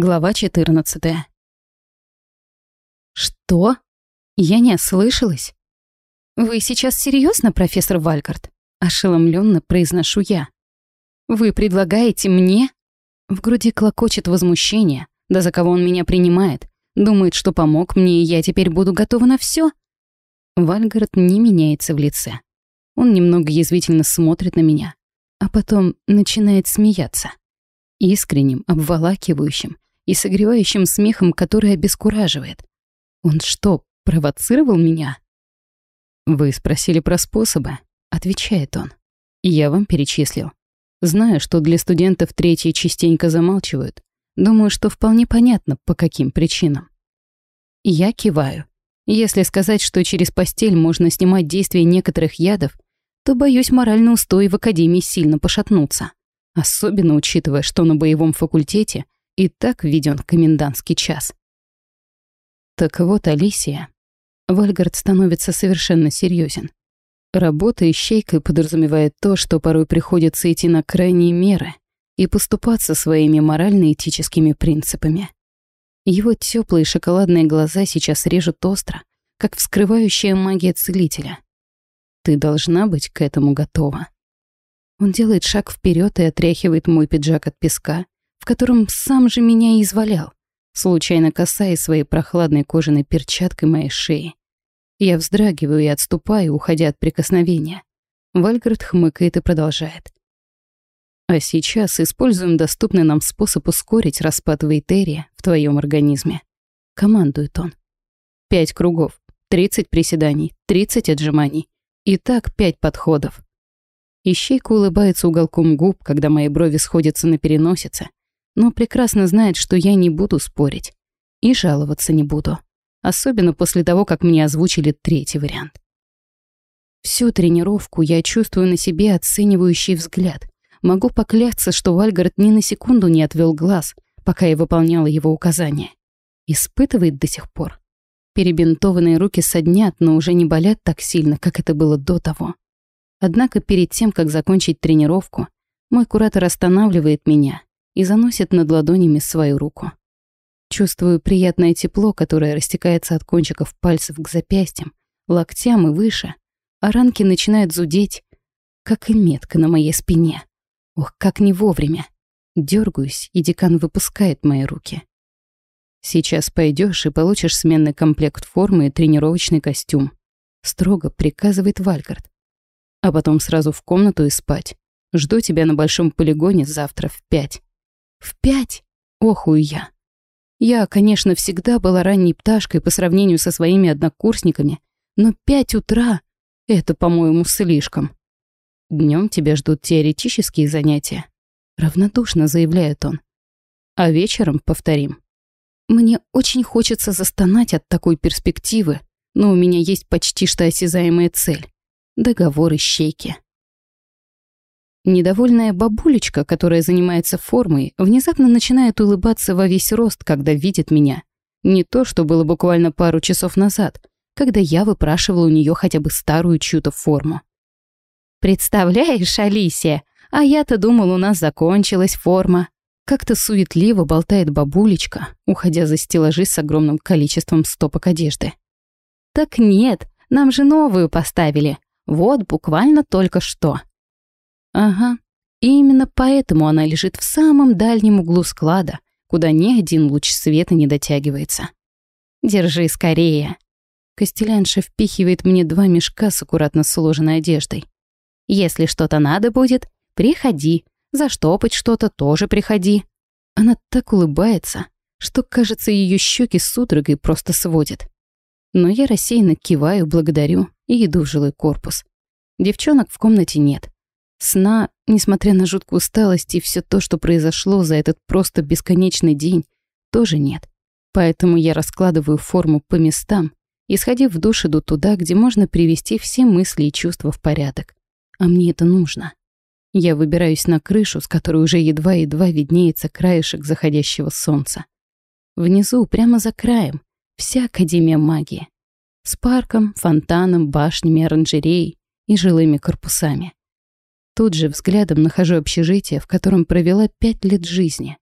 Глава 14. Что? Я не ослышалась? Вы сейчас серьезно, профессор Вальгард? Ошеломленно произношу я. Вы предлагаете мне? В груди клокочет возмущение. Да за кого он меня принимает? Думает, что помог мне, и я теперь буду готова на все? Вальгард не меняется в лице. Он немного язвительно смотрит на меня, а потом начинает смеяться. Искренним, обволакивающим, и согревающим смехом, который обескураживает. Он что, провоцировал меня? «Вы спросили про способы», — отвечает он. «Я вам перечислил. Знаю, что для студентов третьи частенько замалчивают. Думаю, что вполне понятно, по каким причинам». Я киваю. Если сказать, что через постель можно снимать действие некоторых ядов, то, боюсь, моральный устой в Академии сильно пошатнуться. Особенно учитывая, что на боевом факультете — и так введен комендантский час. Так вот, Алисия. Вальгард становится совершенно серьезен. Работа ищейкой подразумевает то, что порой приходится идти на крайние меры и поступаться своими морально-этическими принципами. Его теплые шоколадные глаза сейчас режут остро, как вскрывающая магия целителя. Ты должна быть к этому готова. Он делает шаг вперед и отряхивает мой пиджак от песка, в котором сам же меня и извалял, случайно касаясь своей прохладной кожаной перчаткой моей шеи. Я вздрагиваю и отступаю, уходя от прикосновения. Вальгард хмыкает и продолжает. А сейчас используем доступный нам способ ускорить распад вейтерия в твоем организме. Командует он. Пять кругов, тридцать приседаний, тридцать отжиманий. И так пять подходов. Ищейка улыбается уголком губ, когда мои брови сходятся на переносице, но прекрасно знает, что я не буду спорить. И жаловаться не буду. Особенно после того, как мне озвучили третий вариант. Всю тренировку я чувствую на себе оценивающий взгляд. Могу поклясться, что Вальгард ни на секунду не отвел глаз, пока я выполняла его указания. Испытывает до сих пор. Перебинтованные руки соднят, но уже не болят так сильно, как это было до того. Однако перед тем, как закончить тренировку, мой куратор останавливает меня и заносит над ладонями свою руку. Чувствую приятное тепло, которое растекается от кончиков пальцев к запястьям, локтям и выше, а ранки начинают зудеть, как и метка на моей спине. Ох, как не вовремя. Дёргаюсь, и декан выпускает мои руки. Сейчас пойдешь и получишь сменный комплект формы и тренировочный костюм. Строго приказывает Вальгард. А потом сразу в комнату и спать. Жду тебя на большом полигоне завтра в пять. В пять? Охую я. Я, конечно, всегда была ранней пташкой по сравнению со своими однокурсниками, но пять утра — это, по-моему, слишком. Днем тебя ждут теоретические занятия. Равнодушно заявляет он. А вечером повторим. Мне очень хочется застонать от такой перспективы, но у меня есть почти что осязаемая цель — договор ищейки. Недовольная бабулечка, которая занимается формой, внезапно начинает улыбаться во весь рост, когда видит меня. Не то, что было буквально пару часов назад, когда я выпрашивала у нее хотя бы старую чью-то форму. «Представляешь, Алисия, а я-то думал, у нас закончилась форма». Как-то суетливо болтает бабулечка, уходя за стеллажи с огромным количеством стопок одежды. «Так нет, нам же новую поставили. Вот буквально только что». Ага, и именно поэтому она лежит в самом дальнем углу склада, куда ни один луч света не дотягивается. «Держи скорее». Костелянша впихивает мне два мешка с аккуратно сложенной одеждой. «Если что-то надо будет, приходи. Заштопать что-то тоже приходи». Она так улыбается, что, кажется, ее щеки судорогой просто сводит. Но я рассеянно киваю, благодарю и иду в жилой корпус. Девчонок в комнате нет. Сна, несмотря на жуткую усталость и все то, что произошло за этот просто бесконечный день, тоже нет. Поэтому я раскладываю форму по местам и, сходив в душ, иду туда, где можно привести все мысли и чувства в порядок. А мне это нужно. Я выбираюсь на крышу, с которой уже едва-едва виднеется краешек заходящего солнца. Внизу, прямо за краем, вся Академия магии. С парком, фонтаном, башнями, оранжереей и жилыми корпусами. Тут же взглядом нахожу общежитие, в котором провела пять лет жизни.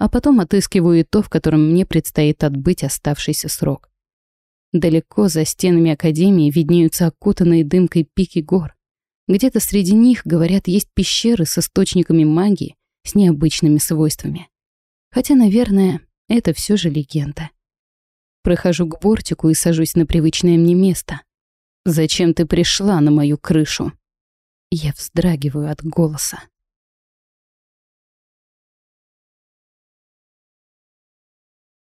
а потом отыскиваю и то, в котором мне предстоит отбыть оставшийся срок. Далеко за стенами Академии виднеются окутанные дымкой пики гор. Где-то среди них, говорят, есть пещеры с источниками магии, с необычными свойствами. Хотя, наверное, это все же легенда. Прохожу к бортику и сажусь на привычное мне место. «Зачем ты пришла на мою крышу?» Я вздрагиваю от голоса.